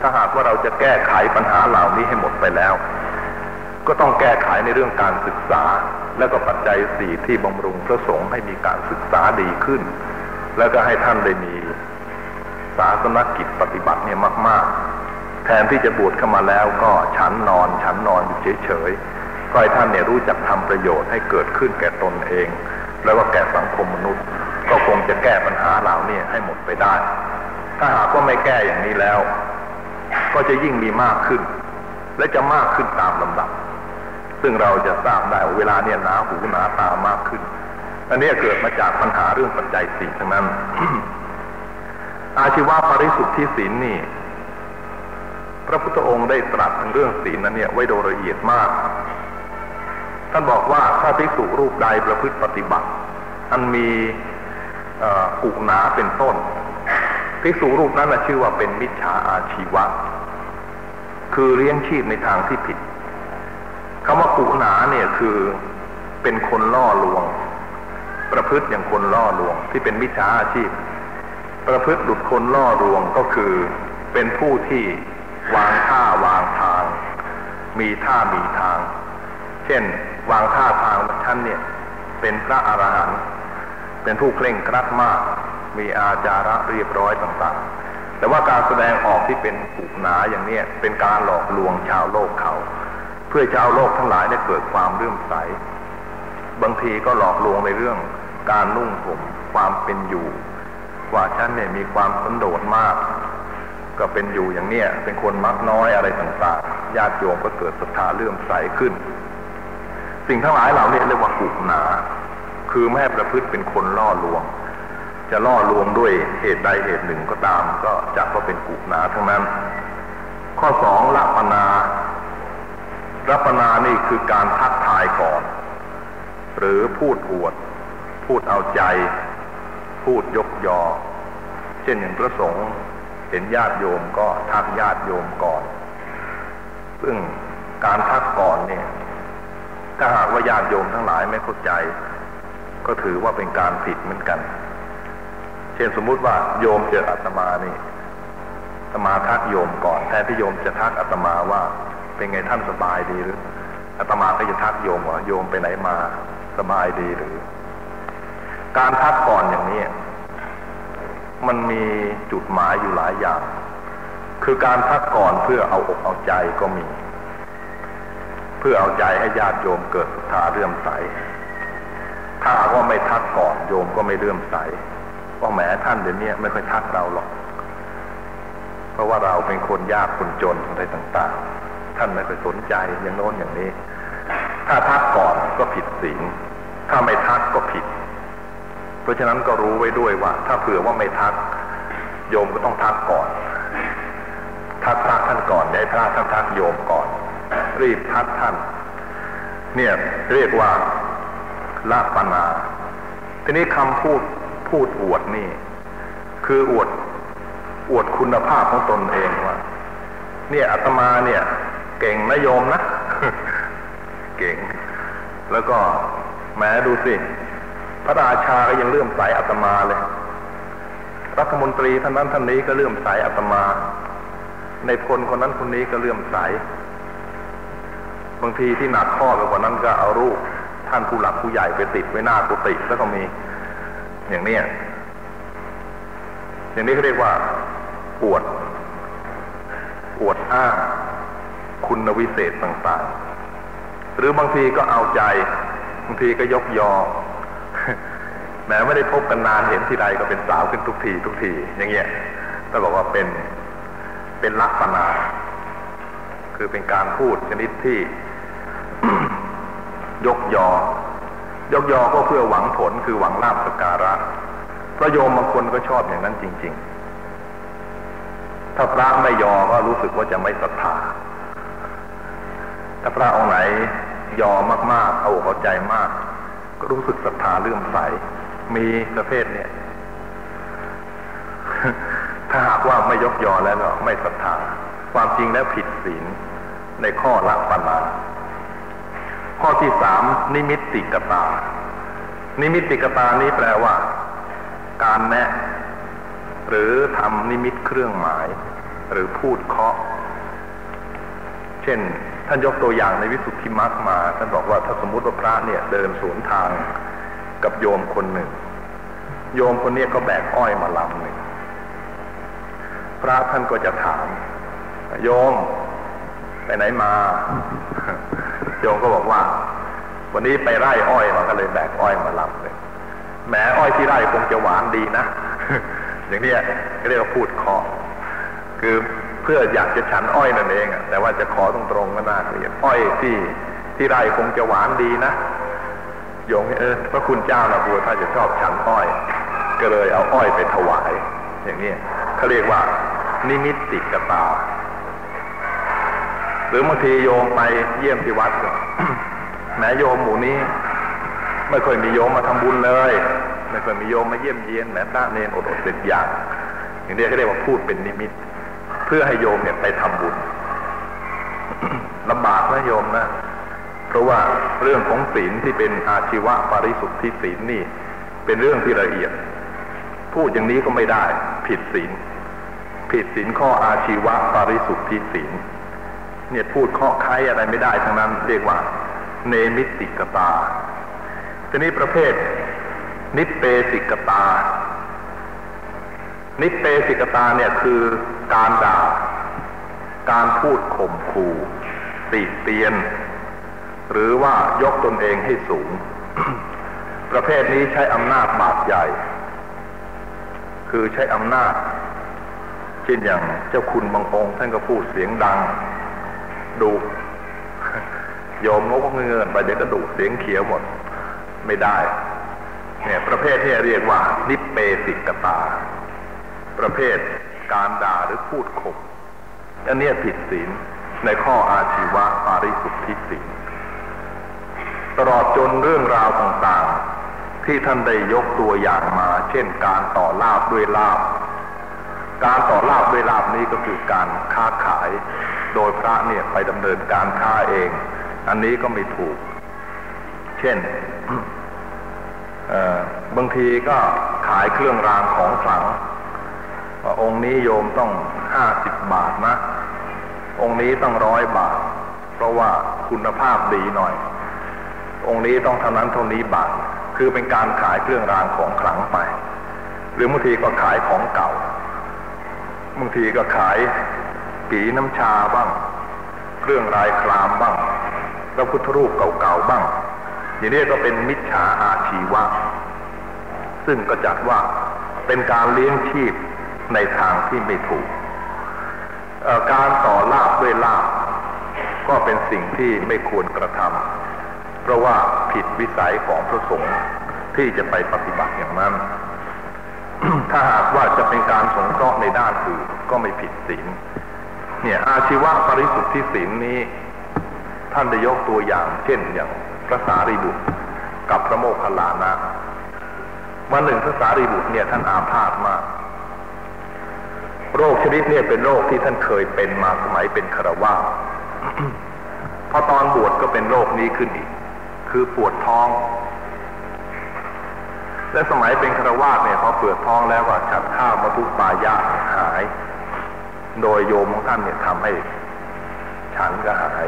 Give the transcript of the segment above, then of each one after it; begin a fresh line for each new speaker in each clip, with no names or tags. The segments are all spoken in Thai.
ถ้าหากว่าเราจะแก้ไขปัญหาเหล่านี้ให้หมดไปแล้ว ก็ต้องแก้ไขในเรื่องการศึกษา และก็ปัจจัยสี่ที่บำรุงพระสงฆ์ให้มีการศึกษาดีขึ้น แล้วก็ให้ท่านได้มีศาสนกิจปฏิบัติเนี่ยมาก ๆ แทนที่จะบวชเข้ามาแล้วก็ฉันนอนฉันนอนอยู่เฉยๆก็ให้ท่านเนี่ยรู้จักทำประโยชน์ให้เกิดขึ้นแก่ตนเอง แล้วก็แก่สังคมมนุษย์ ก็คงจะแก้ปัญหาเหล่านี้ให้หมดไปได้ ถ้าหากว่าไม่แก้อย่างนี้แล้ว ก็จะยิ่งมีมากขึ้น และจะมากขึ้นตามลำดับ ซึ่งเราจะทราบได้เวลาเนี่ยหนาหูหนาตามากขึ้น อันนี้เกิดมาจากปัญหาเรื่องปัจจัยสี่ทั้งนั้น อาชีวะปริสุทธิศีลนี่ พระพุทธองค์ได้ตรัสถึงเรื่องศีลนั้นเนี่ยไว้โดยละเอียดมาก ท่านบอกว่าถ้าภิกษุรูปใดประพฤติปฏิบัติ อันมีกุหนาเป็นต้นภิกษุรูปนั้นชื่อว่าเป็นมิจฉาอาชีวะ คือเลี้ยงชีพในทางที่ผิดคำว่ากุหนาเนี่ยคือเป็นคนล่อลวง ประพฤติอย่างคนล่อลวง ที่เป็นมิจฉาอาชีพ ประพฤติหลุดคนล่อลวงก็คือเป็นผู้ที่วางท่าวางทาง มีท่ามีทาง เช่น วางท่าทางท่านเนี่ย เป็นพระอรหันต์เป็นผู้เคร่งครัดมาก มีอาจาระเรียบร้อยต่างๆ แต่ว่าการแสดงออกที่เป็นผูกหนาอย่างเนี้ยเป็นการหลอกลวงชาวโลกเขา เพื่อชาวโลกทั้งหลายได้เกิดความเรื่มใส บางทีก็หลอกลวงในเรื่องการนุ่งห่มความเป็นอยู่ ว่าฉันเนี่ยมีความสันโดษมาก ก็เป็นอยู่อย่างเนี้ยเป็นคนมักน้อยอะไรต่างๆญาติโยมก็เกิดศรัทธาเลื่อมใสขึ้น สิ่งทั้งหลายเหล่านี้เรียกว่ากุหนา คือไม่ให้ประพฤติเป็นคนล่อลวง จะล่อลวงด้วยเหตุใดเหตุหนึ่งก็ตาม ก็จับว่าเป็นกุหนาทั้งนั้น ข้อสองละปนารับปนานี่คือการทักทายก่อน หรือพูดอวด พูดเอาใจ พูดยกยอ เช่นอย่างพระสงฆ์เห็นญาติโยมก็ทักญาติโยมก่อน ซึ่งการทักก่อนเนี่ย ถ้าหากว่าญาติโยมทั้งหลายไม่เข้าใจ ก็ถือว่าเป็นการผิดเหมือนกัน เช่นสมมุติว่าโยมเจออาตมานี่อาตมาทักโยมก่อนแทนที่โยมจะทักอาตมาว่า เป็นไงท่านสบายดีหรืออาตมาก็จะทักโยมว่าโยมไปไหนมาสบายดีหรือ การทักก่อนอย่างนี้ มันมีจุดหมายอยู่หลายอย่าง คือการทักก่อนเพื่อเอาอกเอาใจก็มี เพื่อเอาใจให้ญาติโยมเกิดศรัทธาเรื่อมใส ถ้าว่าไม่ทักก่อนโยมก็ไม่เรื่อมใส ว่าแหมท่านเดี๋ยวนี้ไม่ค่อยทักเราหรอก เพราะว่าเราเป็นคนยากคนจนอะไรต่าง ๆ ท่านไม่ค่อยสนใจอย่างโน้นอย่างนี้ ถ้าทักก่อนก็ผิดศีลถ้าไม่ทักก็ผิด เพราะฉะนั้นก็รู้ไว้ด้วยว่า ถ้าเผื่อว่าไม่ทัก โยมก็ต้องทักก่อน ทักพระท่านก่อนย้พระท่านทักโยมก่อน รีบทักท่าน เนี่ยเรียกว่าละปนาทีนี้คำพูด พูดอวดนี่ คืออวดอวดคุณภาพของตนเองว่า เนี่ยอาตมาเนี่ย เก่งนะโยมนะ เก่ง แล้วก็แม้ดูสิ พระราชาก็ยังเลื่อมใสอาตมาเลย รัฐมนตรีท่านนั้นท่านนี้ก็เลื่อมใสอาตมา ในพลคนนั้นคนนี้ก็เลื่อมใส บางทีที่หนักข้อไปกว่านั้นก็เอารูปท่านผู้หลักผู้ใหญ่ไปติดไว้หน้ากุฏิแล้วก็มี อย่างนี้อย่างนี้เขาเรียกว่าปวดปวดอ้าง คุณวิเศษต่างๆ หรือบางทีก็เอาใจ บางทีก็ยกยอ แม้ไม่ได้พบกันนานเห็นทีไรก็เป็นสาวขึ้นทุกที ทุกที อย่างเงี้ยถ้าบอกว่าเป็นเป็นลักษณะคือเป็นการพูดชนิดที่ ยกยอ ยกยอก็เพื่อหวังผลคือหวังลาบสการะพระโยมบางคนก็ชอบอย่างนั้นจริง ๆ ถ้าพระไม่ยอก็รู้สึกว่าจะไม่ศรัทธา ถ้าพระองค์ไหนยอมากๆ เอาอกเอาใจมาก ก็รู้สึกศรัทธาเลื่อมใส มีประเภทเนี่ย ถ้าหากว่าไม่ยกยอแล้วก็ไม่ศรัทธา ความจริงแล้วผิดศีลในข้อละปนา ข้อที่สามนิมิตติกตา นิมิตติกตานี้แปลว่า การแนะ หรือทำนิมิตเครื่องหมาย หรือพูดเคาะ เช่น ท่านยกตัวอย่างในวิสุทธิมรรคมา ท่านบอกว่าถ้าสมมติว่าพระเนี่ย เดินสวนทางกับโยมคนหนึ่ง โยมคนนี้ก็แบกอ้อยมาลำหนึ่งพระท่านก็จะถาม โยม ไปไหนมา ยมก็บอกว่า วันนี้ไปไร่อ้อยมาก็เลยแบกอ้อยมาลำเลยแหมอ้อยที่ไร่คงจะหวานดีนะ อย่างนี้เรียกว่าพูดเคาะคือเพื่ออยากจะฉันอ้อยนั่นเองแต่ว่าจะขอตรงๆก็น่าเกลียดอ้อยที่ที่ไร่คงจะหวานดีนะโยงเออพระคุณเจ้านะบัวถ้าจะชอบฉันอ้อย ก็เลยเอาอ้อยไปถวาย อย่างนี้เขาเรียกว่า นิมิตติกตา หรือบางทีโยมไปเยี่ยมที่วัดแม้โยมหมู่นี้ ไม่เคยมีโยมมาทำบุญเลย ไม่เคยมีโยมมาเยี่ยมเยียนแม้พระเนรอดอดเด็ดอย่างอย่างนี้ก็เรียกว่าพูดเป็นนิมิต เพื่อให้โยมเนี่ยไปทำบุญลำบากนะโยมนะ เพราะว่าเรื่องของศีลที่เป็นอาชีวะปริสุทธิศีลนี่ เป็นเรื่องที่ละเอียด พูดอย่างนี้ก็ไม่ได้ ผิดศีล ผิดศีลข้ออาชีวะปริสุทธิศีล เนี่ยพูดข้อใครอะไรไม่ได้ทั้งนั้นเรียกว่า เนมิติกตา ทีนี้ประเภท นิเปสิกตา นิเปสิกตาเนี่ยคือการด่า การพูดข่มขู่ติเตียน หรือว่ายกตนเองให้สูง ประเภทนี้ใช้อำนาจบาดใหญ่ คือใช้อำนาจ เช่นอย่างเจ้าคุณบางองค์ท่านก็พูดเสียงดัง ดุโยมงกเงินไปเดี๋ยวก็ดุเสียงเขียวหมด ไม่ได้ เนี่ย ประเภทที่เรียกว่า นิเปสิกตา ประเภทการด่าหรือพูดข่มอันนี้ผิดศีลในข้ออาชีวะปาริสุทธิศีลตลอดจนเรื่องราวต่างๆ ที่ท่านได้ยกตัวอย่างมา เช่นการต่อลาบด้วยลาบ การต่อลาบด้วยลาบนี้ก็คือการค้าขาย โดยพระเนี่ยไปดำเนินการค้าเอง อันนี้ก็ไม่ถูก เช่นบางทีก็ขายเครื่องรางของขลังองค์นี้โยมต้องห้าสิบบาทนะ องค์นี้ต้องร้อยบาท เพราะว่าคุณภาพดีหน่อย องค์นี้ต้องเท่านั้นเท่านี้บาท คือเป็นการขายเครื่องรางของขลังไป หรือบางทีก็ขายของเก่าบางทีก็ขาย ปีน้ำชาบ้าง เครื่องรายครามบ้างพระพุทธรูปเก่าๆบ้าง อย่างนี้ก็เป็นมิจฉาอาชีวะ ซึ่งก็จัดว่าเป็นการเลี้ยงชีพในทางที่ไม่ถูก การต่อลาบด้วยลาบก็เป็นสิ่งที่ไม่ควรกระทำเพราะว่าผิดวิสัยของพระสงฆ์ที่จะไปปฏิบัติอย่างนั้น ถ้าหากว่าจะเป็นการสงเคราะห์ในด้านอื่นก็ไม่ผิดศีล เนี่ยอาชีวะปริสุทธิศีลนี้ ท่านได้ยกตัวอย่าง เช่นอย่างพระสารีบุตรกับพระโมคคัลลานะวันหนึ่งพระสารีบุตรเนี่ยท่านอาพาธมาก โรคชนิดเนี่ยเป็นโรคที่ท่านเคยเป็นมาสมัยเป็นคารวะพอตอนบวชก็เป็นโรคนี้ขึ้นอีก คือปวดท้อง และสมัยเป็นคารวะเนี่ยพอเปวดท้องแล้วว่าฉันข้าวมาทุกปายาหาย โดยโยมของท่านเนี่ยทำให้ ฉันก็หาย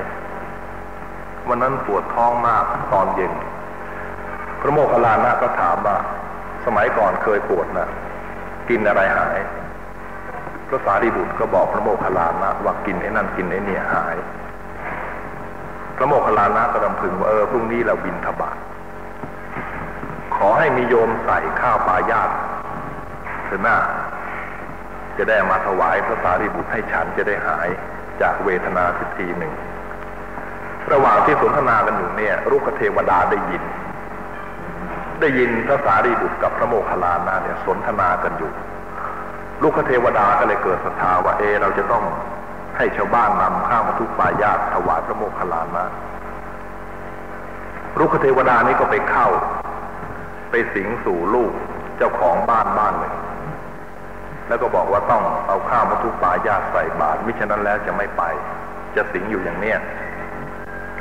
วันนั้นปวดท้องมากตอนเย็น พระโมคคัลลานะก็ถามว่า สมัยก่อนเคยปวดนะกินอะไรหาย พระสารีบุตรก็บอกพระโมคคัลลานะว่ากินไอ้นั่นกินไอ้นี่หาย พระโมคคัลลานะก็รำพึงว่าเออพรุ่งนี้เราบินทบาทขอให้มีโยมใส่ข้าวปลายาตเถอหน้า จะได้มาถวายพระสารีบุตรให้ฉันจะได้หายจากเวทนาทิฏฐีหนึ่ง ระหว่างที่สนทนากันอยู่เนี่ยรุกเทวดาได้ยิน ได้ยินพระสารีบุตรกับพระโมคคัลลานะเนี่ยสนทนากันอยู่ ลูกเทวดาก็เลยเกิดศรัทธาว่าเอเราจะต้องให้ชาวบ้านนำข้าวมาทุกปายาตถวายพระโมคคัลลานะลูกเทวดานี้ก็ไปเข้า ไปสิงสู่ลูกเจ้าของบ้านบ้านหนึ่ง แล้วก็บอกว่าต้องเอาข้าวมาทุกปายาใส่บาตรมิฉะนั้นแล้วจะไม่ไป จะสิงอยู่อย่างเนี้ย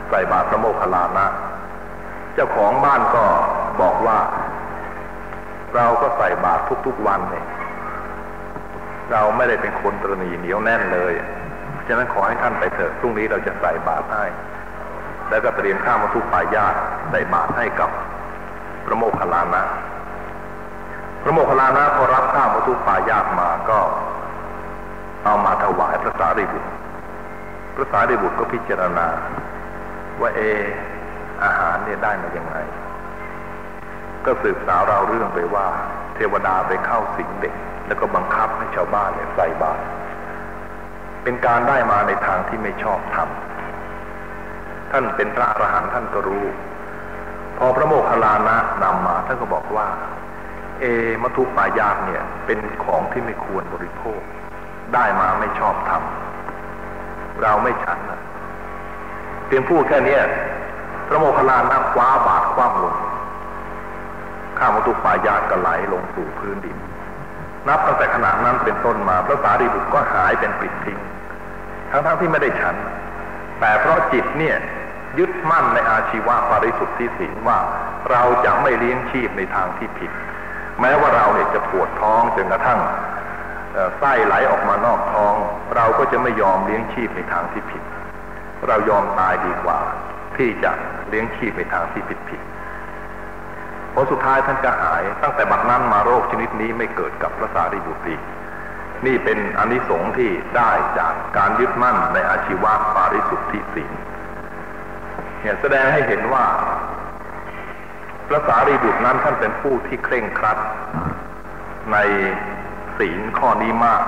ใส่บาตรพระโมคคัลลานะ เจ้าของบ้านก็บอกว่า เราก็ใส่บาตรทุกๆวันเนี่ยเราไม่ได้เป็นคนตรณีเหนียวแน่นเลยฉะนั้นขอให้ท่านไปเถิดพรุ่งนี้เราจะใส่บาตรให้ แล้วก็เตรียมข้าวมาทุกปายาใส่บาตรให้กับพระโมคคัลลานะ ระโมคคัลลานะพอรับข้าวมาทุปายาตมาก็ เอามาถวายพระสารีบุตร พระสารีบุตรก็พิจารณา ว่าเอ อาหารเนี่ยได้มาอย่างไงก็สืบสาวเราเรื่องไปว่า เทวดาไปเข้าสิงเด็ก แล้วก็บังคับให้ชาวบ้านเนี่ยใส่บาตรเป็นการได้มาในทางที่ไม่ชอบทำท่านเป็นพระอรหันต์ท่านก็รู้ พอพระโมคคัลลานะนำมาท่านก็บอกว่า เอมัทุปายาตเนี่ยเป็นของที่ไม่ควรบริโภค ได้มาไม่ชอบทำเราไม่ฉันนะเพียงพูดแค่นี้พระโมคคัลลานะคว้าบาตรคว้าลงข้ามัทุปายาตก็ไหลลงสู่พื้นดิน นับตั้งแต่ขณะนั้นเป็นต้นมา พระสารีบุตรก็หายเป็นปลิดทิ้ง ทั้งๆทที่ไม่ได้ฉัน แต่เพราะจิตเนี่ยยึดมั่นในอาชีวะปริสุทธิศีลว่าเราจะไม่เลี้ยงชีพในทางที่ผิด แม้ว่าเราเนี่ยจะปวดท้องจนกระทั่งไส้ไหลออกมานอกท้อง เราก็จะไม่ยอมเลี้ยงชีพในทางที่ผิด เรายอมตายดีกว่า ที่จะเลี้ยงชีพในทางที่ผิดผิดผลสุดท้ายท่านก็หายตั้งแต่บัดนั้นมาโรคชนิดนี้ไม่เกิดกับพระสารีบุตรีนี่เป็นอนิสงส์ที่ได้จากการยึดมั่นในอาชีวะปาริสุทธิศีลเนี่ยแสดงให้เห็นว่า พระสารีบุตรนั้นท่านเป็นผู้ที่เคร่งครัด ในศีลข้อนี้มาก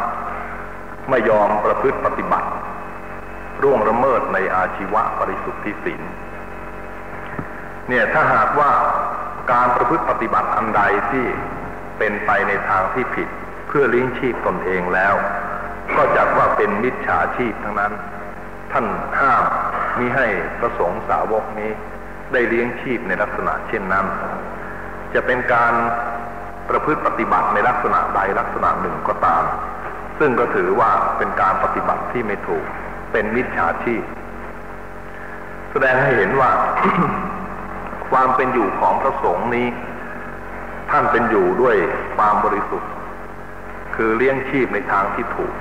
ไม่ยอมประพฤติปฏิบัติ ร่วงละเมิดในอาชีวะปริสุทธิศีลเนี่ยถ้าหากว่าการประพฤติปฏิบัติอันใดที่เป็นไปในทางที่ผิด เพื่อเลี้ยงชีพตนเองแล้ว ก็จัดว่าเป็นมิจฉาชีพทั้งนั้น ท่านห้ามมิให้ประสงค์สาวกนี้ ได้เลี้ยงชีพในลักษณะเช่นนั้น จะเป็นการประพฤติปฏิบัติในลักษณะใดลักษณะหนึ่งก็ตาม ซึ่งก็ถือว่าเป็นการปฏิบัติที่ไม่ถูก เป็นมิจฉาชีพ แสดงให้เห็นว่า ความเป็นอยู่ของพระสงฆ์นี้ ท่านเป็นอยู่ด้วยความบริสุทธิ์ คือเลี้ยงชีพในทางที่ถูก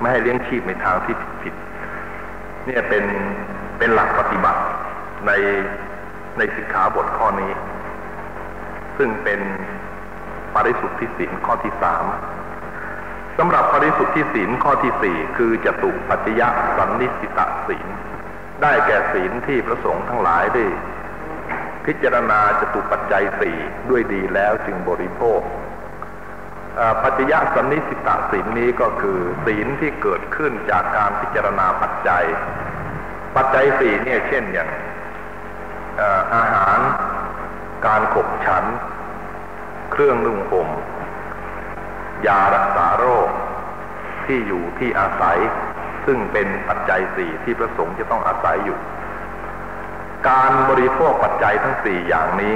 ไม่ให้เลี้ยงชีพในทางที่ผิด เนี่ยเป็นเป็นหลักปฏิบัติใน ในสิกขาบทข้อนี้ ซึ่งเป็นปริสุทธิศีลข้อที่สามสำหรับปริสุทธิศีลข้อที่สี่คือจตุปัจจยสันนิสิตศีล ได้แก่ศีลที่พระสงฆ์ทั้งหลายได้พิจารณาจตุปัจจัยสี่ด้วยดีแล้วจึงบริโภคปัจจยสันนิสิตาศีลนี้ก็คือ ศีลที่เกิดขึ้นจากการพิจารณาปัจจัย ปัจจัยสี่เนี่ยเช่นอย่าง อาหาร การขบฉัน เครื่องนุ่งห่มยารักษาโรค ที่อยู่ที่อาศัย ซึ่งเป็นปัจจัยสี่ที่พระสงฆ์จะต้องอาศัยอยู่ การบริโภคปัจจัยทั้งสี่อย่างนี้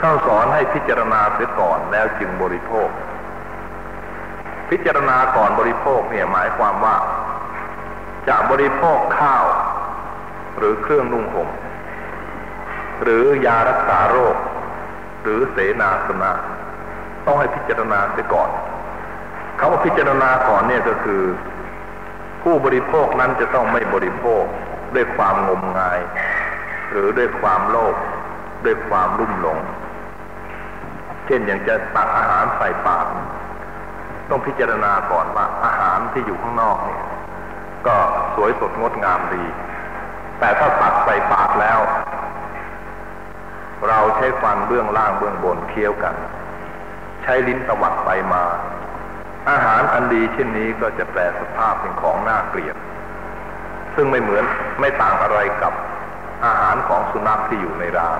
ท่านสอนให้พิจารณาเสียก่อนแล้วจึงบริโภค พิจารณาก่อนบริโภคเนี่ยหมายความว่า จะบริโภคข้าว หรือเครื่องนุ่งห่มหรือยารักษาโรค หรือเสนาสนะต้องให้พิจารณาเสียก่อนคำว่าพิจารณาก่อนเนี่ยก็คือ ผู้บริโภคนั้นจะต้องไม่บริโภคด้วยความงมงาย หรือด้วยความโลภด้วยความรุ่มหลง เช่นอย่างจะตักอาหารใส่ปากต้องพิจารณาก่อนว่าอาหารที่อยู่ข้างนอกเนี่ย ก็สวยสดงดงามดี แต่ถ้าตักใส่ปากแล้ว เราใช้ฟันเบื้องล่างเบื้องบนเคี้ยวกัน ใช้ลิ้นตวัดไปมา อาหารอันดีเช่นนี้ก็จะแปลสภาพเป็นของน่าเกลียด ซึ่งไม่เหมือนไม่ต่างอะไรกับอาหารของสุนัขที่อยู่ในราง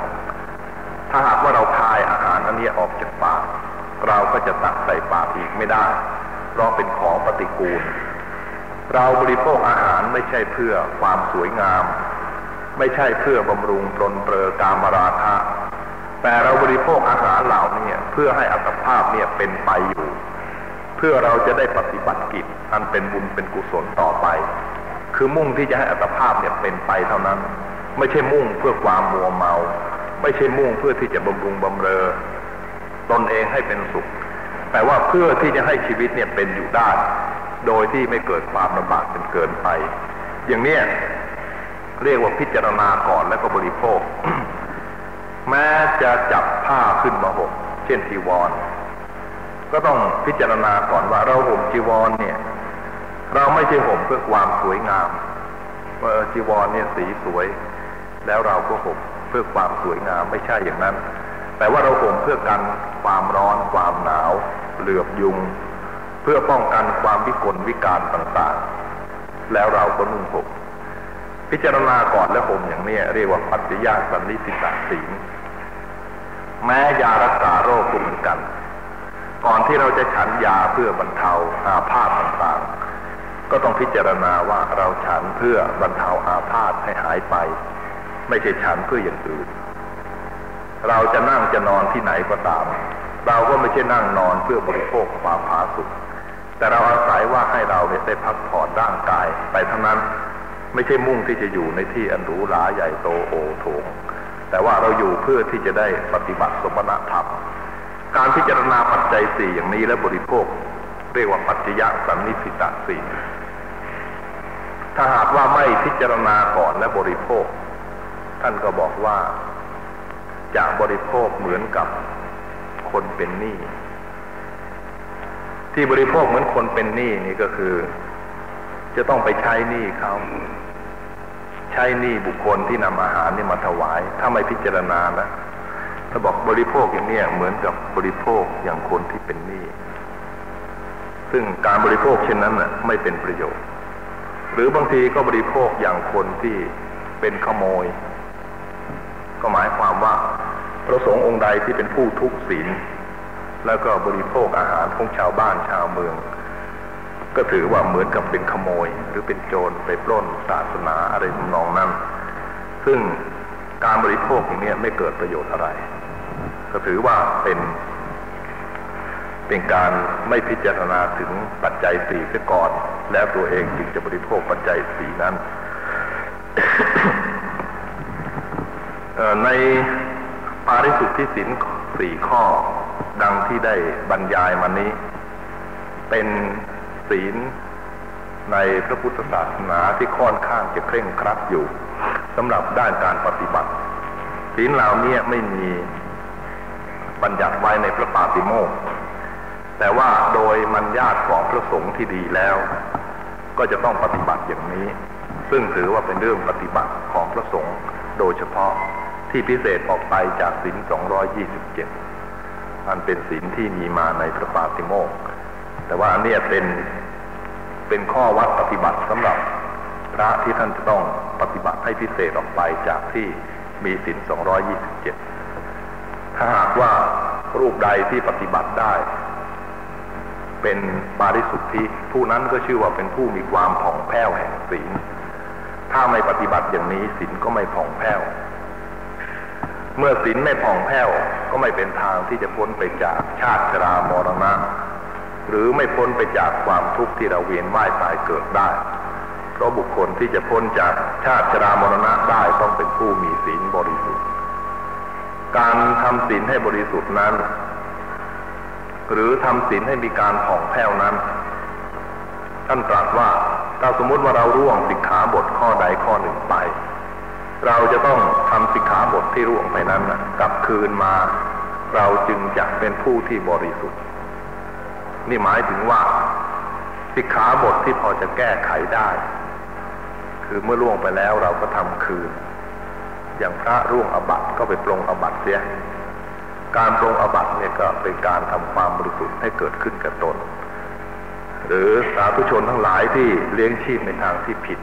ถ้าหากว่าเราคายอาหารอันนี้ออกจากปาก เราก็จะตักใส่ปากอีกไม่ได้ เพราะเป็นของปฏิกูล เราบริโภคอาหารไม่ใช่เพื่อความสวยงาม ไม่ใช่เพื่อบำรุงปลนเปลือกามราคะ แต่เราบริโภคอาหารเหล่านี้เพื่อให้อัตภาพเนี่ยเป็นไปอยู่ เพื่อเราจะได้ปฏิบัติกิจอันเป็นบุญเป็นกุศลต่อไป คือมุ่งที่จะให้อัตภาพเนี่ยเป็นไปเท่านั้น ไม่ใช่มุ่งเพื่อความมัวเมา ไม่ใช่มุ่งเพื่อที่จะบำรุงบำเรอตนเองให้เป็นสุข แต่ว่าเพื่อที่จะให้ชีวิตเนี่ยเป็นอยู่ได้ โดยที่ไม่เกิดความลำบากจนเกินไป อย่างเนี้ย เรียกว่าพิจารณาก่อนแล้วก็บริโภค แม้จะจับผ้าขึ้นมาห่มเช่นจีวร ก็ต้องพิจารณาก่อนว่าเราห่มจีวรเนี่ย เราไม่ใช่ห่มเพื่อความสวยงามว่าจีวรเนี่ยสีสวย แล้วเราก็ห่มเพื่อความสวยงามไม่ใช่อย่างนั้น แต่ว่าเราห่มเพื่อกันความร้อนความหนาว เหลือบยุง เพื่อป้องกันความวิกลวิการต่างๆ แล้วเราก็นุ่งห่ม พิจารณาก่อนและห่มอย่างนี้เรียกว่าปัจจยาสันนิสิตาศีแม้ยารักษาโรคก็เหมือนกัน ก่อนที่เราจะฉันยาเพื่อบรรเทาอาพาธต่างๆ ก็ต้องพิจารณาว่าเราฉันเพื่อบรรเทาอาพาธให้หายไป ไม่ใช่ฉันเพื่ออย่างอื่น เราจะนั่งจะนอนที่ไหนก็ตาม เราก็ไม่ใช่นั่งนอนเพื่อบริโภคความผาสุกแต่เราอาศัยว่าให้เราได้พักผ่อนร่างกายไปเท่านั้น ไม่ใช่มุ่งที่จะอยู่ในที่อันหรูหราใหญ่โตโอโถงแต่ว่าเราอยู่เพื่อที่จะได้ปฏิบัติสมณธรรม การพิจารณาปัจจัยสี่อย่างนี้และบริโภค เรียกว่าปัจจยสันนิสิตาสี่ถ้าหากว่าไม่พิจารณาก่อนและบริโภค ท่านก็บอกว่าจะบริโภคเหมือนกับคนเป็นหนี้ที่บริโภคเหมือนคนเป็นหนี้นี่ก็คือ จะต้องไปใช้หนี้เขาใช้หนี้บุคคลที่นำอาหารนี่มาถวาย ถ้าไม่พิจารณานะถ้าบอกบริโภคอย่างนี้เหมือนกับบริโภคอย่างคนที่เป็นหนี้ซึ่งการบริโภคเช่นนั้นน่ะไม่เป็นประโยชน์ หรือบางทีก็บริโภคอย่างคนที่เป็นขโมย ก็หมายความว่าพระสงฆ์องค์ใดที่เป็นผู้ทุกข์ศีลแล้วก็บริโภคอาหารของชาวบ้านชาวเมือง ก็ถือว่าเหมือนกับเป็นขโมย หรือเป็นโจรไปปล้นศาสนาอะไรทำนองนั้น ซึ่งการบริโภคอย่างนี้ไม่เกิดประโยชน์อะไร ก็ถือว่าเป็นเป็นการไม่พิจารณาถึงปัจจัยสี่เสียก่อน แล้วตัวเองจึงจะบริโภคปัจจัยสี่นั้นในปาริสุทธิสินสี่ข้อดังที่ได้บรรยายมานี้ เป็น ศีลในพระพุทธศาสนาที่ค่อนข้างจะเคร่งครัดอยู่สำหรับด้านการปฏิบัติ ศีลเหล่านี้ไม่มีบัญญัติไว้ในพระปาติโมกแต่ว่าโดยมัญญาตของพระสงฆ์ที่ดีแล้ว ก็จะต้องปฏิบัติอย่างนี้ ซึ่งถือว่าเป็นเรื่องปฏิบัติของพระสงฆ์โดยเฉพาะที่พิเศษออกไปจากศีล227มันเป็นศีลที่มีมาในพระปาติโมกข์แต่ว่าอันนี้เป็น เป็นข้อวัดปฏิบัติสำหรับพระที่ท่านจะต้องปฏิบัติให้พิเศษออกไปจากที่มีศีล227 ถ้าหากว่ารูปใดที่ปฏิบัติได้ เป็นปาริสุทธิผู้นั้นก็ชื่อว่าเป็นผู้มีความผ่องแผ้วแห่งศีล ถ้าไม่ปฏิบัติอย่างนี้ศีลก็ไม่ผ่องแผ้ว เมื่อศีลไม่ผ่องแผ้วก็ไม่เป็นทางที่จะพ้นไปจากชาติชรามรณะ หรือไม่พ้นไปจากความทุกข์ที่เราเวียนว่ายตายเกิดได้ เพราะบุคคลที่จะพ้นจากชาติชรามรณะได้ต้องเป็นผู้มีศีลบริสุทธิ์ การทำศีลให้บริสุทธิ์นั้น หรือทำศีลให้มีการผ่องแผ้วนั้น ท่านตรัสว่าถ้าสมมติว่าเราร่วงสิกขาบทข้อใดข้อหนึ่งไป เราจะต้องทำสิกขาบทที่ร่วงไปนั้นกลับคืนมา เราจึงจะเป็นผู้ที่บริสุทธิ์ นี่หมายถึงว่าสิกขาบทที่พอจะแก้ไขได้ คือเมื่อล่วงไปแล้วเราก็ทำคืน อย่างพระร่วงอบัตก็ไปปรงอบัตเสีย การปรงอบัตเนี่ยก็เป็นการทำความบริสุทธิ์ให้เกิดขึ้นกับตน หรือสาธุชนทั้งหลายที่เลี้ยงชีพในทางที่ผิด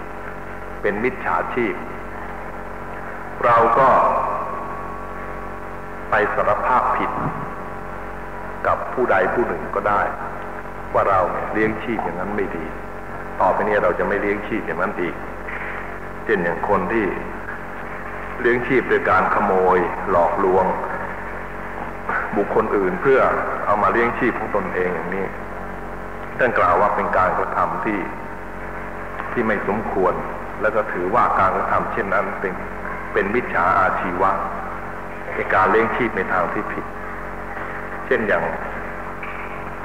เป็นมิจฉาชีพ เราก็ไปสารภาพผิดกับผู้ใดผู้หนึ่งก็ได้ ว่าเราเลี้ยงชีพอย่างนั้นไม่ดี ต่อไปนี้เราจะไม่เลี้ยงชีพอย่างนั้นอีก เช่นอย่างคนที่เลี้ยงชีพโดยการขโมยหลอกลวง บุคคลอื่นเพื่อเอามาเลี้ยงชีพของตนเองอย่างนี้ท่านกล่าวว่าเป็นการกระทำที่ที่ไม่สมควร แล้วก็ถือว่าการกระทำเช่นนั้นเป็นเป็นมิจฉาอาชีวะในการเลี้ยงชีพในทางที่ผิด เช่นอย่าง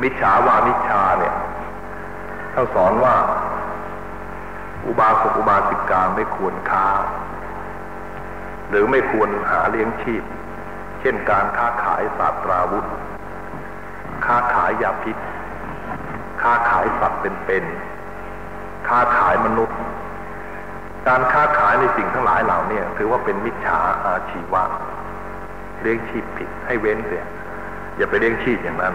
มิจฉาวานิชาเนี่ยท่านสอนว่า อุบาสกอุบาสิกาไม่ควรค้า หรือไม่ควรหาเลี้ยงชีพ เช่นการค้าขายศาสตราวุธ ค้าขายยาพิษ ค้าขายสัตว์เป็นๆ ค้าขายมนุษย์ การค้าขายในสิ่งทั้งหลายเหล่านี้ถือว่าเป็นมิจฉาอาชีวะเลี้ยงชีพผิดให้เว้นเสียอย่าไปเลี้ยงชีพอย่างนั้น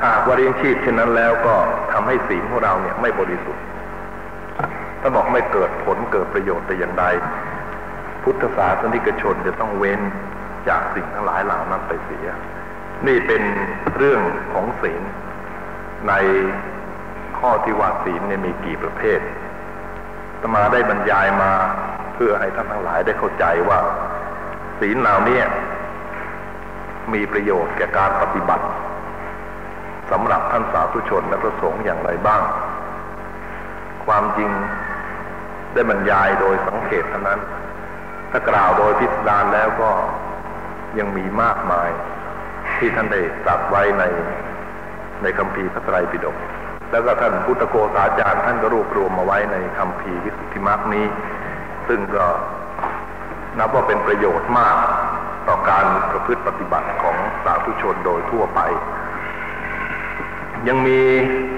ถ้าว่าเลี้ยงชีพเช่นนั้นแล้วก็ทำให้ศีลของเราเนี่ยไม่บริสุทธิ์ถ้าบอกไม่เกิดผลเกิดประโยชน์แต่อย่างใด พุทธศาสนิกชนจะต้องเว้นจากสิ่งทั้งหลายเหล่านั้นไปเสีย นี่เป็นเรื่องของศีลในข้อที่ว่าศีลเนี่ยมีกี่ประเภทตมาได้บรรยายมาเพื่อให้ท่านทั้งหลายได้เข้าใจว่า ศีลเหล่านี้มีประโยชน์แก่การปฏิบัติ สำหรับท่านสาธุชนและประสงค์อย่างไรบ้าง ความจริงได้บรรยายโดยสังเกตเท่านั้น ถ้ากล่าวโดยพิสดารแล้วก็ยังมีมากมาย ที่ท่านได้ตรัสไว้ในในคำพีพระไตรปิฎกแล้วก็ท่านพุทธโกษาจารย์ท่านก็รวบรวมมาไว้ในคำพีวิสุทธิมรรคนี้ ซึ่งก็นับว่าเป็นประโยชน์มากต่อการประพฤติปฏิบัติของสาธุชนโดยทั่วไป ยังมี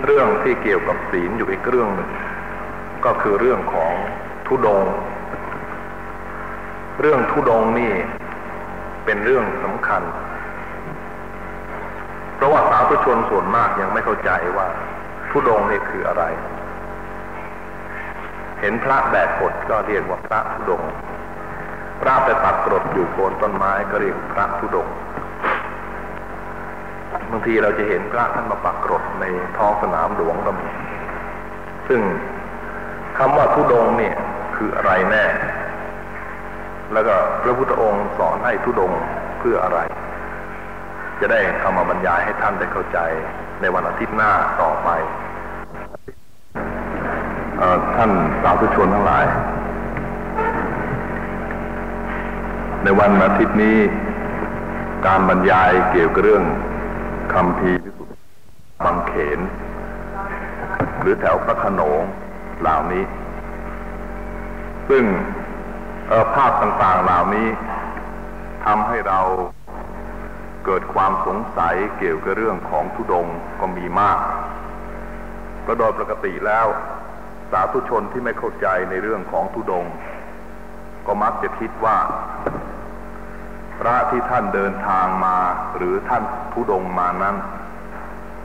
เรื่องที่เกี่ยวกับศีลอยู่อีกเรื่องหนึ่ง ก็คือเรื่องของทุดง เรื่องทุดงนี่เป็นเรื่องสำคัญ เพราะว่าสาธุชนส่วนมากยังไม่เข้าใจว่า ทุดงนี่คืออะไร เห็นพระแบกกฎก็เรียกว่าพระทุดง พระไปปักกรดอยู่โคนต้นไม้ก็เรียกพระธุดง บางทีเราจะเห็นพระท่านมาปักกรดในท้องสนามหลวงก็มี ซึ่งคำว่าธุดงเนี่ยคืออะไรแน่ แล้วก็พระพุทธองค์สอนให้ธุดงเพื่ออะไร จะได้คำมาบรรยายให้ท่านได้เข้าใจในวันอาทิตย์หน้าต่อไปท่านสาธุชนทั้งหลาย ในวันอาทิตย์นี้การบรรยายเกี่ยวกับเรื่อง คำพีพิสุทธิ์บางเขน หรือแถวพระขนงเหล่านี้ ซึ่งภาพต่างๆเหล่านี้ทำให้เราเกิดความสงสัยเกี่ยวกับเรื่องของทุดงก็มีมากก็โดยปกติแล้ว สาธุชนที่ไม่เข้าใจในเรื่องของทุดง ก็มักจะคิดว่า พระที่ท่านเดินทางมา หรือท่านผู้ดงมานั้น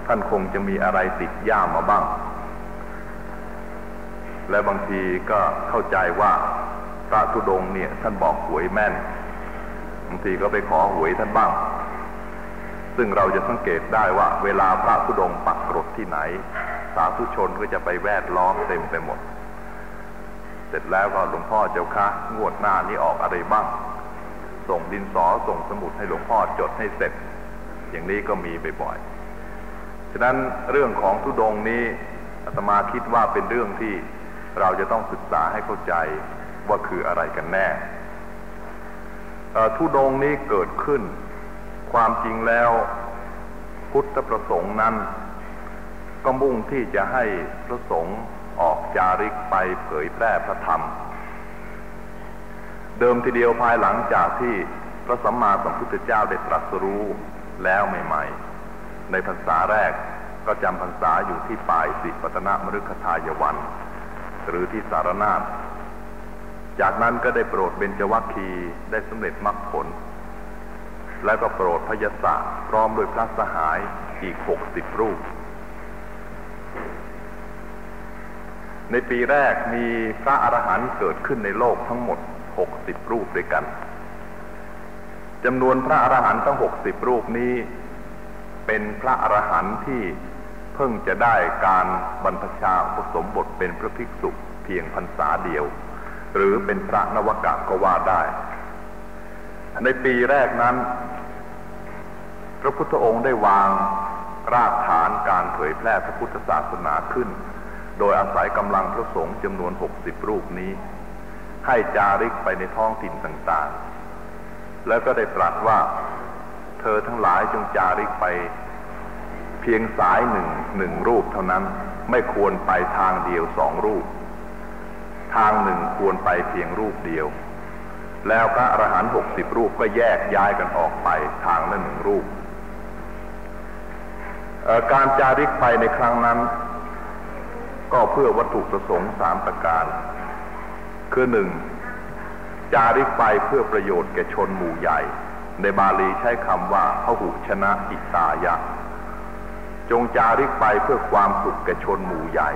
ท่านคงจะมีอะไรติดย่ามมาบ้าง และบางทีก็เข้าใจว่าพระธุดงเนี่ยท่านบอกหวยแม่น บางทีก็ไปขอหวยท่านบ้าง ซึ่งเราจะสังเกตได้ว่า เวลาพระธุดงปักกรดที่ไหน สาธุชนก็จะไปแวดล้อมเต็มไปหมด เสร็จแล้วก็หลวงพ่อเจ้าคะงวดหน้านี้ออกอะไรบ้าง ส่งดินสอส่งสมุดให้หลวงพ่อจดให้เสร็จ อย่างนี้ก็มีบ่อยๆ ฉะนั้นเรื่องของทุดงนี้อาตมาคิดว่าเป็นเรื่องที่เราจะต้องศึกษาให้เข้าใจว่าคืออะไรกันแน่ทุดงนี้เกิดขึ้น ความจริงแล้ว พุทธประสงค์นั้น ก็มุ่งที่จะให้พระสงฆ์ออกจาริกไปเผยแพร่พระธรรม เดิมทีเดียวภายหลังจากที่พระสัมมาสัมพุทธเจ้าได้ตรัสรู้แล้วใหม่ ๆ ในพรรษาแรกก็จำพรรษาอยู่ที่ป่ายสิปัตนมฤคทายวัน หรือที่สารนาฏจากนั้นก็ได้โปรดเบญจวัคคีได้สำเร็จมรรคผล แล้วก็โปรดพยศะพร้อมด้วยพระสหายอีกหกสิบรูป ในปีแรกมีพระอรหันต์เกิดขึ้นในโลกทั้งหมด หกสิบรูปด้วยกันจำนวนพระอรหันต์ทั้งหกสิบรูปนี้ เป็นพระอรหันต์ที่เพิ่งจะได้การบรรพชาผสมบทเป็นพระภิกษุเพียงพรรษาเดียว หรือเป็นพระนวกะก็ว่าได้ ในปีแรกนั้น พระพุทธองค์ได้วางรากฐานการเผยแพร่พระพุทธศาสนาขึ้น โดยอาศัยกำลังพระสงฆ์จำนวนหกสิบรูปนี้ ให้จาริกไปในท้องถิ่นต่างๆ แล้วก็ได้ตรัสว่า เธอทั้งหลายจงจาริกไป เพียงสายหนึ่งหนึ่งรูปเท่านั้นไม่ควรไปทางเดียวสองรูป ทางหนึ่งควรไปเพียงรูปเดียว แล้วพระอรหันต์หกสิบรูปก็แยกย้ายกันออกไปทางละหนึ่งรูป การจาริกไปในครั้งนั้น ก็เพื่อวัตถุประสงค์สามประการ คือหนึ่งจาริกไปเพื่อประโยชน์แก่ชนหมู่ใหญ่ ในบาลีใช้คำว่าพหุชนะอิตายะ จงจาริกไปเพื่อความสุขแก่ชนหมู่ใหญ่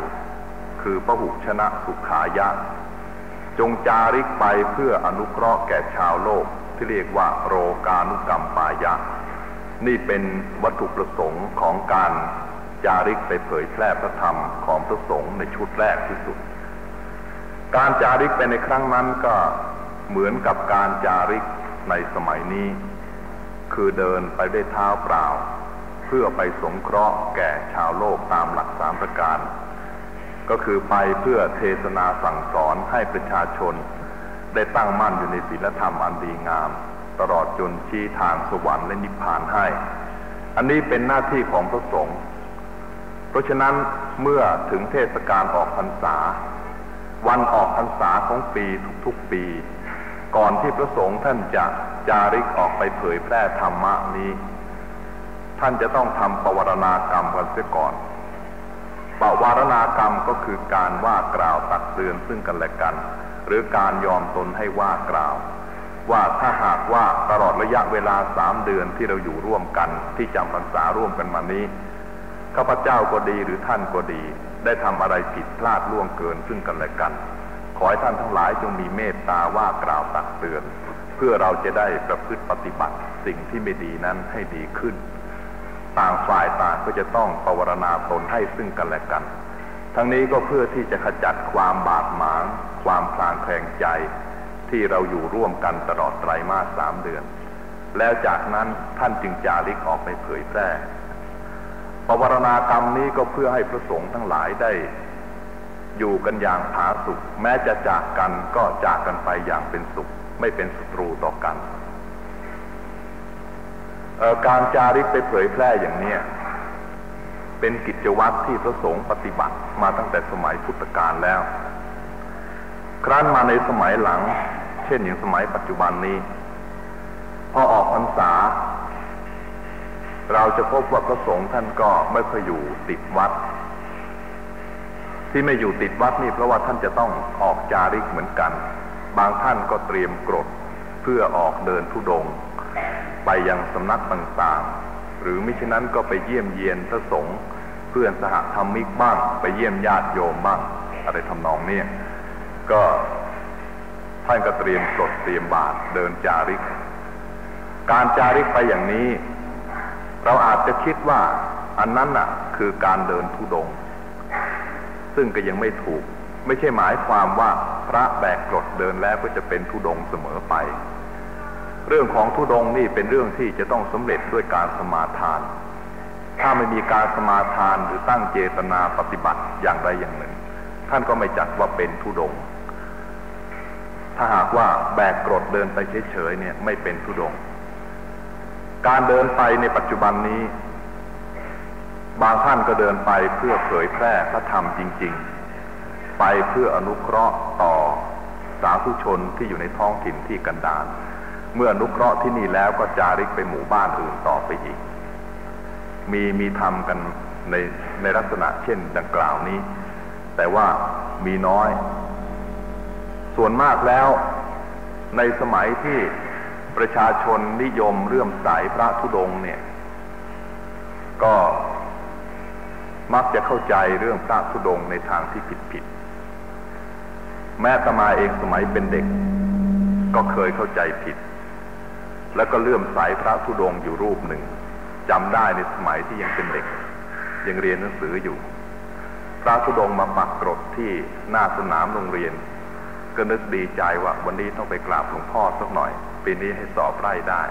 คือพหุชนะสุขายะ จงจาริกไปเพื่ออนุเคราะห์แก่ชาวโลกที่เรียกว่าโรกานุกรรมปายะ นี่เป็นวัตถุประสงค์ของการจาริกไปเผยแพร่พระธรรมของพระสงฆ์ในชุดแรกที่สุด การจาริกไปในครั้งนั้นก็เหมือนกับการจาริกในสมัยนี้ คือเดินไปด้วยเท้าเปล่า เพื่อไปสงเคราะห์แก่ชาวโลกตามหลักสามประการ ก็คือไปเพื่อเทศนาสั่งสอนให้ประชาชน ได้ตั้งมั่นอยู่ในศีลธรรมอันดีงาม ตลอดจนชี้ทางสวรรค์และนิพพานให้ อันนี้เป็นหน้าที่ของพระสงฆ์เพราะฉะนั้นเมื่อถึงเทศกาลออกพรรษา วันออกพรรษาของปีทุกๆปี ก่อนที่พระสงฆ์ท่านจะจาริกออกไปเผยแพร่ธรรมะนี้ ท่านจะต้องทำปวารณากรรมกันเสียก่อนปวารณากรรมก็คือการว่ากล่าวตักเตือนซึ่งกันและกัน หรือการยอมตนให้ว่ากล่าว ว่าถ้าหากว่าตลอดระยะเวลาสามเดือนที่เราอยู่ร่วมกันที่จำพรรษาร่วมกันมานี้ ข้าพเจ้าก็ดีหรือท่านก็ดี ได้ทำอะไรผิดพลาดล่วงเกินซึ่งกันและกัน ขอให้ท่านทั้งหลายจงมีเมตตาว่ากล่าวตักเตือน เพื่อเราจะได้ประพฤติปฏิบัติสิ่งที่ไม่ดีนั้นให้ดีขึ้น ต่างฝ่ายต่างก็จะต้องปวารณาตนให้ซึ่งกันและกัน ทั้งนี้ก็เพื่อที่จะขจัดความบาดหมาง ความคลางแคลงใจ ที่เราอยู่ร่วมกันตลอดไตรมาสสามเดือน แล้วจากนั้นท่านจึงจาริกออกไปเผยแพร่ ปวารณากรรมนี้ก็เพื่อให้พระสงฆ์ทั้งหลายได้ อยู่กันอย่างผาสุข แม้จะจากกันก็จากกันไปอย่างเป็นสุข ไม่เป็นศัตรูต่อกันการจาริกไปเผยแพร่อย่างนี้เป็นกิจวัตรที่พระสงฆ์ปฏิบัติมาตั้งแต่สมัยพุทธกาลแล้ว ครั้นมาในสมัยหลัง เช่นอย่างสมัยปัจจุบันนี้ พอออกพรรษา เราจะพบว่าพระสงฆ์ท่านก็ไม่ค่อยอยู่ติดวัด ที่ไม่อยู่ติดวัดนี่เพราะว่าท่านจะต้องออกจาริกเหมือนกัน บางท่านก็เตรียมกรดเพื่อออกเดินทุดง ไปยังสำนักต่างๆ หรือมิฉะนั้นก็ไปเยี่ยมเยียนพระสงฆ์เพื่อนสหธรรมิกบ้าง ไปเยี่ยมญาติโยมบ้าง อะไรทำนองนี้ก็ท่านก็เตรียมกรดเตรียมบาตรเดินจาริก การจาริกไปอย่างนี้ เราอาจจะคิดว่าอันนั้นน่ะ คือการเดินทุดง ซึ่งก็ยังไม่ถูก ไม่ใช่หมายความว่าพระแบกกรดเดินแล้วก็จะเป็นทุดงเสมอไป เรื่องของทุดงนี่เป็นเรื่องที่จะต้องสำเร็จด้วยการสมาทาน ถ้าไม่มีการสมาทานหรือตั้งเจตนาปฏิบัติอย่างใดอย่างหนึ่ง ท่านก็ไม่จัดว่าเป็นทุดง ถ้าหากว่าแบกกรดเดินไปเฉยๆเนี่ย ไม่เป็นทุดง การเดินไปในปัจจุบันนี้ บางท่านก็เดินไปเพื่อเผยแพร่พระธรรมจริง ๆ ไปเพื่ออนุเคราะห์ต่อสาธุชนที่อยู่ในท้องถิ่นที่กันดารเมื่ออนุเคราะห์ที่นี่แล้วก็จาริกไปหมู่บ้านอื่นต่อไปอีก มีมีทำกันในในลักษณะเช่นดังกล่าวนี้ แต่ว่ามีน้อย ส่วนมากแล้วในสมัยที่ ประชาชนนิยมเรื่อมใสพระธุดงเนี่ย ก็มักจะเข้าใจเรื่องพระธุดงในทางที่ผิดผิด แม่ตมาเองสมัยเป็นเด็ก ก็เคยเข้าใจผิด แล้วก็เลื่อมใสพระธุดงอยู่รูปหนึ่งจำได้ในสมัยที่ยังเป็นเด็ก ยังเรียนหนังสืออยู่ พระธุดงมาปักกรดที่หน้าสนามโรงเรียน ก็นึกดีใจว่าวันนี้ต้องไปกราบหลวงพ่อสักหน่อย ปีนี้ให้สอบไร่ได้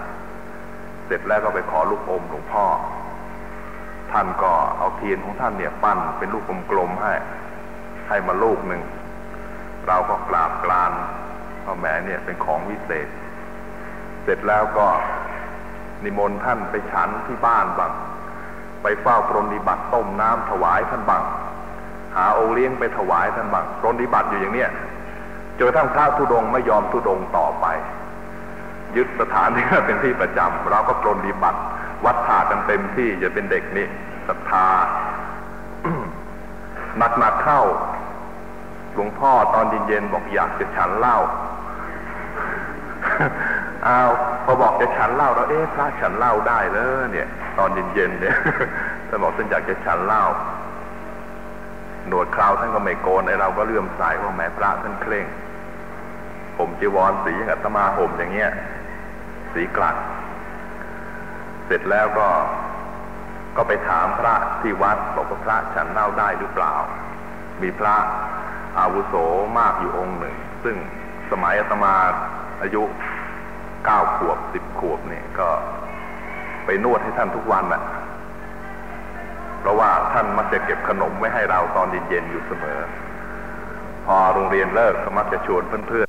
เสร็จแล้วก็ไปขอลูกอมหลวงพ่อ ท่านก็เอาเทียนของท่านเนี่ยปั้นเป็นลูกกลมๆให้ ให้มาลูกหนึ่ง เราก็กราบกรานพราแม่เนี่ยเป็นของวิเศษ เสร็จแล้วก็นิมนต์ท่านไปฉันที่บ้านบ้าง ไปเฝ้าปรนนิบัติต้มน้ำถวายท่านบังหาโอเลี้ยงไปถวายท่านบังปรนนิบัติอยู่อย่างเนี้ยจนกระทั่งพระธุดงไม่ยอมธุดงต่อไป ยึดสถานที่เป็นที่ประจำเราก็ปรนนิบัติวัดถากันเต็มที่จะเป็นเด็กนี่ศรัทธาหนักหนักๆเข้า หลวงพ่อตอนเย็นๆบอกอยากจะฉันเหล้าอ้าวพอบอกจะฉันเหล้าเราเอ๊ะพระฉันเหล้าได้เลยเนี่ย ตอนเย็นๆเนี่ยท่านบอกท่านอยากจะฉันเหล้าหนวดคราวท่านก็ไม่โกนไอเราก็เลื่อมใสว่าแม้พระท่านเคร่งผมจีวรสีอย่างอาตมาห่มอย่างเงี้ย สีกลัดเสร็จแล้วก็ก็ไปถามพระที่วัดบอกว่าพระฉันเล้าได้หรือเปล่า มีพระอาวุโสมากอยู่องค์หนึ่ง ซึ่งสมัยอาตมาอายุเก้าขวบสิบขวบเนี่ยก็ไปนวดให้ท่านทุกวันน่ะ เพราะว่าท่านมักจะเก็บขนมไว้ให้เราตอนเย็นๆอยู่เสมอ พอโรงเรียนเลิกก็มักจะชวนเพื่อน